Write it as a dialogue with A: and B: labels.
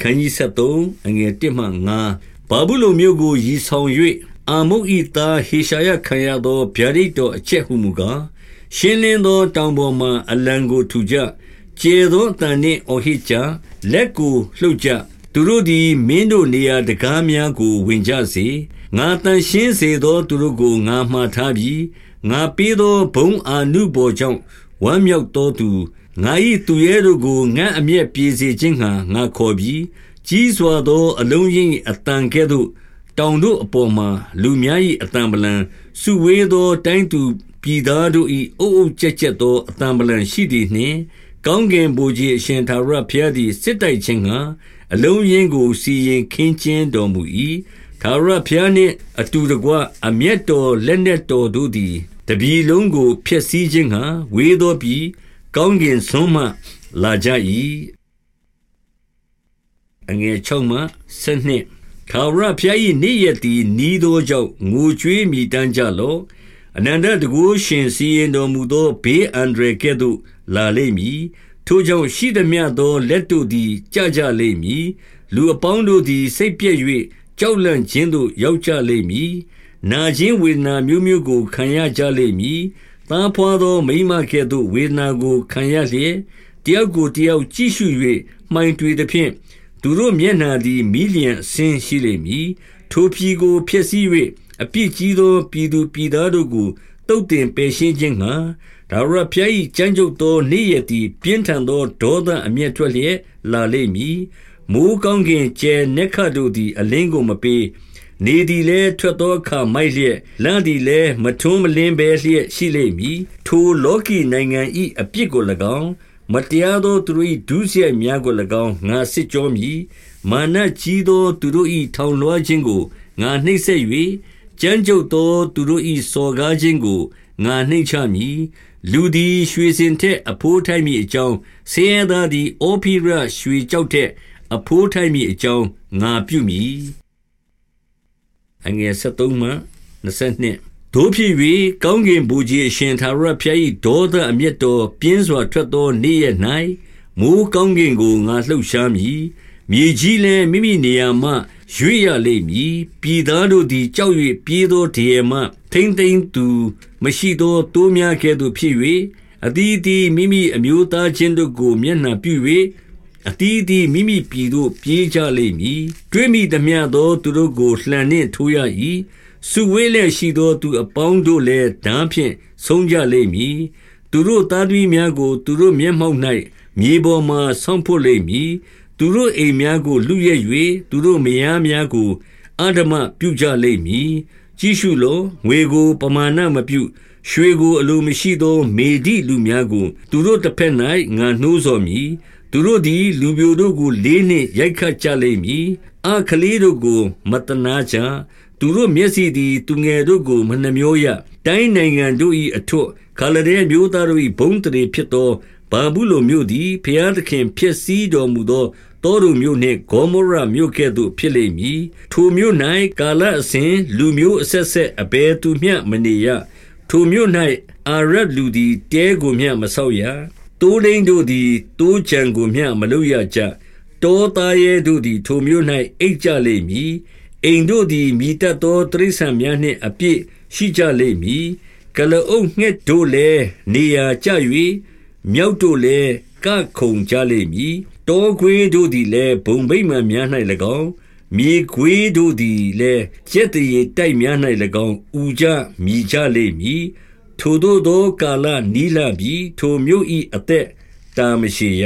A: ခန်းကြီး73အငယ်1မှ9ဘာဘူးလုံမြို့ကိုရည်ဆောင်၍အာမုတ်ဤသားဟေရှာယခံရသောဗျာဒိတ်တော်အချက်ဟုမူကားရှင်းလင်းသောတောင်ပေါ်မှ အလံကိုထူကြကျေသောအတန်နှင့်အော်ဟစ်ကြလက်ကိုလှုပ်ကြသူတို့သည်မင်းတို့နေရာတကားများကိုဝင်ကြစေငါတန်ရှင်းစေသောသူတို့ကိုငါမှားထားပြီးငါပေးသောဘုံအာနုဘော်ကြောင့်ဝမ်းမြောက်သောသူ ငါ၏သူရဲတို့ကိုငါအမျက်ပြေစေခြင်းငှာငါခေါ်ပြီးကြီးစွာသောအလုံးရင်းအတန်ကဲ့သို့တောင်တို့အပေါ်မှာလူများ၏အတန်ပလံစုဝေးသောတိုင်းသူပြည်သားတို့၏အုပ်အုပ်ကြက်ကြက်သောအတန်ပလံရှိသည်နှင့်ကောင်းကင်ဘုရားအရှင်သာရဘုရားသည်စစ်တိုက်ခြင်းငှာအလုံးရင်းကိုစီရင်ခင်းကျင်းတော်မူ၏သာရဘုရားနှင့်အတူတကွအမျက်တော်လက်နက်တော်တို့သည်တပြီလုံးကိုဖျက်ဆီးခြင်းငှာဝေသောပြီး ကောင်းကင်ဆုံးမှလာကြ၏အငယ်6မှ7ထာဝရဘုရား၏နေ့ရက်သည်နီးသောကြောင့်ငိုကြွေးမိတမ်းကြလော့အနန္တတကုရှင်စီရင်တော်မူသောဘေးအန္တရာယ်ကဲ့သို့လာလိမ့်မည်ထိုကြောင့်ရှိသမျှသောလက်တို့သည်ကြကြလိမ့်မည်လူအပေါင်းတို့သည်စိတ်ပြည့်၍ကြောက်လန့်ခြင်းသို့ရောက်ကြလိမ့်မည်နာခြင်းဝေဒနာမျိုးမျိုးကိုခံရကြလိမ့်မည် သားဖွာသောမိမကဲ့သို့ဝေဒနာကိုခံရလျက်တယောက်ကိုတယောက်ကြည့်ရှု၍မှိုင်တွေသဖြင့်သူတို့မျက်နှာသည်မီးလျံအစင်းရှိလိမ့်မည်ထိုပြည်ကိုဖျက်ဆီး၍အပြစ်ကြီးသောပြည်သူပြည်သားတို့ကိုတုတ်တင်ပယ်ရှင်းခြင်းငှာဒါဝရဖျား၏ကြမ်းကြုတ်သောနေ့ရက်သည်ပြင်းထန်သောဒေါသအမျက်ထွက်လျက်လာလိမ့်မည်မိုးကောင်းကင်ကျဲနက်ခတ်တို့သည်အလင်းကိုမပေး နေသည်လည်းထွက်သောအခါမိုက်လျက်လမ်းသည်လည်းမထွန်းမလင်းပဲလျက်ရှိလိမ့်မည်ထိုလောကီနိုင်ငံ၏အပြစ်ကို၎င်းမတရားသောသူတို့၏ဒုစရိုက်များကို၎င်းငါစစ်ကြောမည်မာနကြီးသောသူတို့၏ထောင်လွှားခြင်းကိုငါနှိပ်စက်၍ကြမ်းကြုတ်သောသူတို့၏စော်ကားခြင်းကိုငါနှိမ့်ချမည်လူသည်ရွှေစင်ထက်အဖိုးထိုက်မိအကြောင်းဆင်းရဲသားသည်အောဖိရရွှေကြောက်ထက်အဖိုးထိုက်မိအကြောင်းငါပြုမည် အငယ်73မှ22တို့ဖြစ်၍ကောင်းကင်ဘုရားအရှင်သာရဖျား၏ဒေါသအမျက်တော်ပြင်းစွာထွက်သောနေ့ရက်၌မိုးကောင်းကင်ကိုငါလှုပ်ရှားမည်မြေကြီးလည်းမိမိနေရာမှရွေ့ရလိမ့်မည်ပြည်သားတို့သည်ကြောက်၍ပြေးသောတရေမှထိမ့်သိမ့်သူမရှိသောတိုးများကဲ့သို့ဖြစ်၍အတီးတီမိမိအမျိုးသားချင်းတို့ကိုမျက်နှာပြု၍ အတီးတီမိမိပြည်သို့ပြေးကြလိမ့်မည်တွေးမိသမျှသောသူတို့ကိုလှန်နှင့်ထိုးရ၏စုဝေးလည်းရှိသောသူအပေါင်းတို့လည်းဓာဖြင့်ဆုံးကြလိမ့်မည်သူတို့သားသမီးများကို သူတို့မျက်မှောက်၌မြေပေါ်မှဆောင်းဖို့လိမ့်မည်သူတို့အိမ်များကိုလူရဲ့၍သူတို့မယားများကိုအဓမ္မပြုကြလိမ့်မည်ကြည့်ရှုလောငွေကို ပမာဏမပြုရွှေကိုအလိုမရှိသော မေဒီလူများကို သူတို့တစ်ဖက်၌ငါနှိုးဆော်မည် သူတို့သည် လူပြိုတို့ကို လေးနှင့်ရိုက်ခတ်ကြလိမ့်မည် အခလေးတို့ကိုမတနာကြ သူတို့မျက်စိသည် သူငယ်တို့ကို မနှမျောရ တိုင်းနိုင်ငံတို့၏အထွတ်ခါလဒဲမျိုးသားတို့၏ဘုံတရေဖြစ်သောဘာဘူးလိုမျိုးသည်ဖျားသခင်ဖြစ်စည်းတော်မူသောတောတို့မြို့နှင့် ဂေါမောရမြို့ကဲ့သို့ ဖြစ်လိမ့်မည် ထိုမြို့၌ကာလအစဉ် လူမျိုးအဆက်ဆက် အဘယ်သူမျှ မနေရ ထိုမြို့၌အာရတ်လူသည် တဲကိုမျှ မဆောက်ရ တိုးလိန်တို့သည်တိုးကြံကိုမျှမလုပ်ရကြတောသားရဲတို့သည် ထိုမြို့၌အိတ်ကြလိမ့်မည်အိမ်တို့သည်မိတတ်သောတိရစ္ဆာန်များနှင့်အပြည့်ရှိကြလိမ့်မည်ကလအုပ်ငှက်တို့လည်းနေရာကျ၍မြောက်တို့လည်းကခုန်ကြလိမ့်မည်တောခွေးတို့သည်လည်းဘုံဗိမာန်များ၌၎င်းမြေခွေးတို့သည်လည်းကျက်တရေတိုက်များ၌၎င်းဥကြမိကြလိမ့်မည် ထိုတို့သောကာလနီးလာပြီးထိုမြို့၏အသက်တာ မရှိရ